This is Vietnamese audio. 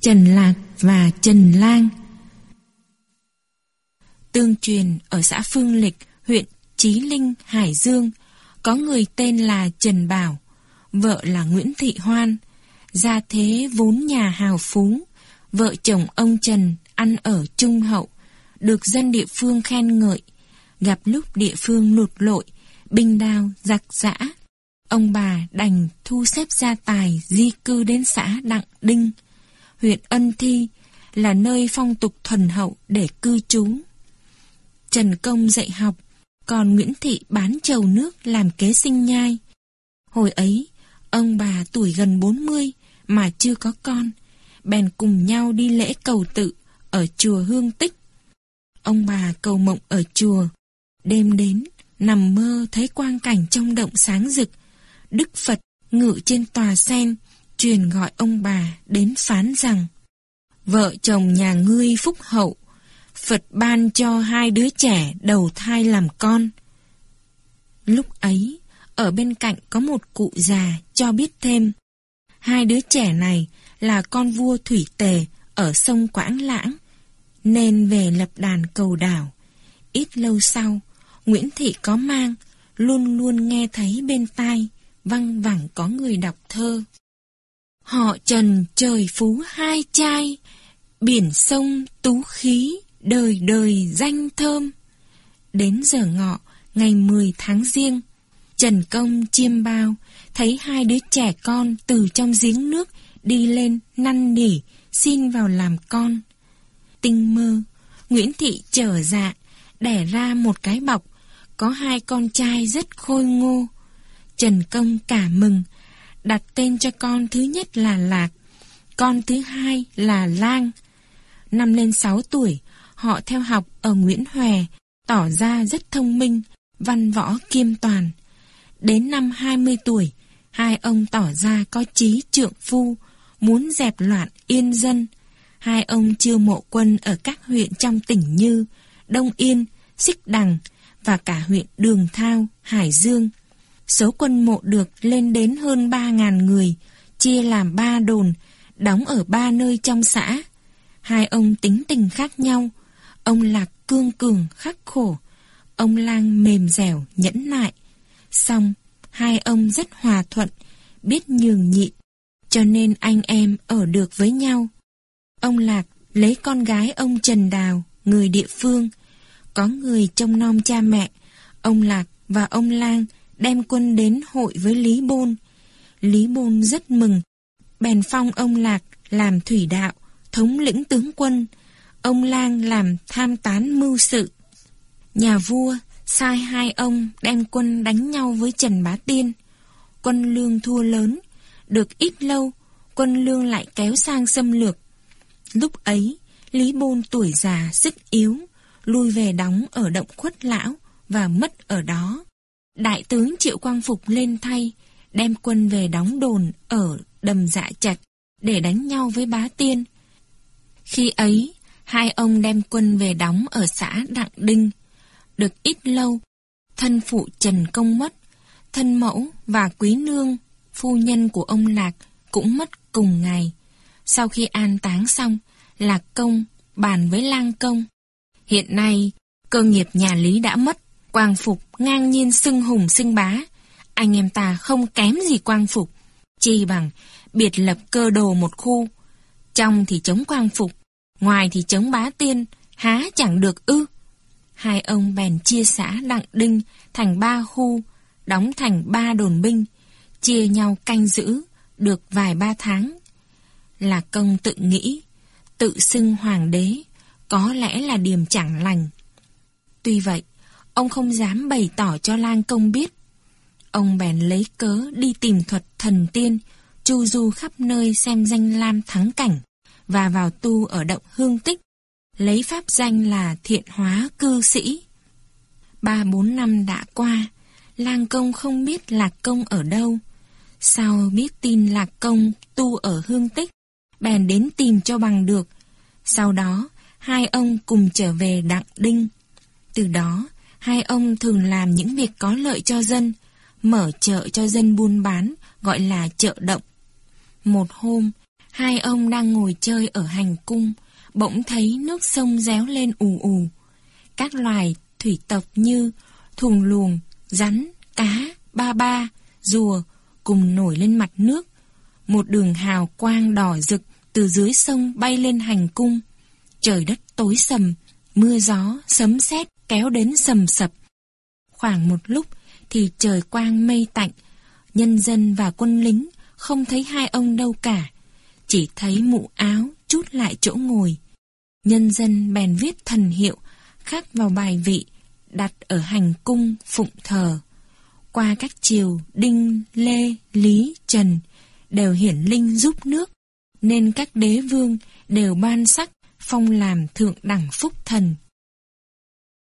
Trần Lạc và Trần Lang. Tương truyền ở xã Phương Lịch, huyện Chí Linh, Hải Dương, có người tên là Trần Bảo, vợ là Nguyễn Thị Hoan, gia thế vốn nhà hào phú, vợ chồng ông Trần ăn ở trung hậu, được dân địa phương khen ngợi, gặp lúc địa phương lụt lội, binh đao, giặc giã. Ông bà đành thu xếp gia tài di cư đến xã Đặng Đinh, huyện Ân Thi, là nơi phong tục thuần hậu để cư trú. Trần Công dạy học, còn Nguyễn Thị bán trầu nước làm kế sinh nhai. Hồi ấy, ông bà tuổi gần 40 mà chưa có con, bèn cùng nhau đi lễ cầu tự ở chùa Hương Tích. Ông bà cầu mộng ở chùa, đêm đến, nằm mơ thấy quang cảnh trong động sáng rực, Đức Phật ngự trên tòa sen, truyền gọi ông bà đến phán rằng Vợ chồng nhà ngươi phúc hậu, Phật ban cho hai đứa trẻ đầu thai làm con. Lúc ấy, ở bên cạnh có một cụ già cho biết thêm. Hai đứa trẻ này là con vua Thủy Tề ở sông Quảng Lãng, nên về lập đàn cầu đảo. Ít lâu sau, Nguyễn Thị có mang, luôn luôn nghe thấy bên tai, văng vẳng có người đọc thơ. Họ Trần trời phú hai trai, biển sông tú khí, đời đời danh thơm. Đến giờ ngọ, ngày 10 tháng riêng, Trần Công chiêm bao, thấy hai đứa trẻ con từ trong giếng nước đi lên năn nỉ, xin vào làm con. Tinh mơ, Nguyễn Thị trở dạ, đẻ ra một cái bọc, có hai con trai rất khôi ngô. Trần Công cả mừng, đặt tên cho con thứ nhất là Lạc, con thứ hai là Lang. Năm lên sáu tuổi, họ theo học ở Nguyễn Hòe, tỏ ra rất thông minh, văn võ kiêm toàn. Đến năm 20 tuổi, hai ông tỏ ra có trí trượng phu, muốn dẹp loạn yên dân. Hai ông chiêu mộ quân ở các huyện trong tỉnh như Đông Yên, Xích Đằng và cả huyện Đường Thao, Hải Dương. Số quân mộ được lên đến hơn 3.000 người, chia làm ba đồn, đóng ở ba nơi trong xã. Hai ông tính tình khác nhau, ông Lạc cương cường, khắc khổ, ông Lang mềm dẻo, nhẫn nại. Xong, hai ông rất hòa thuận, biết nhường nhịn, cho nên anh em ở được với nhau. Ông Lạc lấy con gái ông Trần Đào, người địa phương. Có người trông nom cha mẹ, ông Lạc và ông Lang đem quân đến hội với Lý Bôn. Lý Bôn rất mừng, bèn phong ông Lạc làm thủy đạo, thống lĩnh tướng quân, ông Lang làm tham tán mưu sự. Nhà vua sai hai ông đem quân đánh nhau với Trần Bá Tiên. Quân lương thua lớn, được ít lâu, quân lương lại kéo sang xâm lược. Lúc ấy, Lý Bôn tuổi già, sức yếu, lui về đóng ở động khuất lão và mất ở đó. Đại tướng Triệu Quang Phục lên thay, đem quân về đóng đồn ở đầm dạ trạch để đánh nhau với bá tiên. Khi ấy, hai ông đem quân về đóng ở xã Đặng Đinh. Được ít lâu, thân phụ Trần Công mất, thân mẫu và quý nương, phu nhân của ông Lạc cũng mất cùng ngày. Sau khi an táng xong, Lạc Công bàn với Lang Công. Hiện nay, cơ nghiệp nhà Lý đã mất, Quang Phục ngang nhiên xưng hùng xưng bá. Anh em ta không kém gì Quang Phục. Chi bằng biệt lập cơ đồ một khu. Trong thì chống Quang Phục, ngoài thì chống bá tiên, há chẳng được ư. Hai ông bèn chia xã Đặng Đinh thành ba khu, đóng thành ba đồn binh, chia nhau canh giữ, được vài ba tháng. Là công tự nghĩ, tự xưng hoàng đế, có lẽ là điềm chẳng lành. Tuy vậy, ông không dám bày tỏ cho lang công biết. Ông bèn lấy cớ đi tìm thuật thần tiên, chu du khắp nơi xem danh lam thắng cảnh, và vào tu ở động hương tích, lấy pháp danh là thiện hóa cư sĩ. Ba bốn năm đã qua, lang công không biết lạc công ở đâu. Sau biết tin lạc công tu ở hương tích, bèn đến tìm cho bằng được. Sau đó, hai ông cùng trở về Đặng Đinh. Từ đó, hai ông thường làm những việc có lợi cho dân, mở chợ cho dân buôn bán, gọi là chợ động. Một hôm, Hai ông đang ngồi chơi ở hành cung, bỗng thấy nước sông réo lên ù ù. Các loài thủy tộc như thùng luồng, rắn, cá, ba ba, rùa cùng nổi lên mặt nước. Một đường hào quang đỏ rực từ dưới sông bay lên hành cung. Trời đất tối sầm, mưa gió, sấm sét kéo đến sầm sập. Khoảng một lúc thì trời quang mây tạnh, nhân dân và quân lính không thấy hai ông đâu cả, chỉ thấy mũ áo chút lại chỗ ngồi. Nhân dân bèn viết thần hiệu khắc vào bài vị đặt ở hành cung phụng thờ. Qua các triều Đinh, Lê, Lý, Trần đều hiển linh giúp nước, nên các đế vương đều ban sắc phong làm thượng đẳng phúc thần.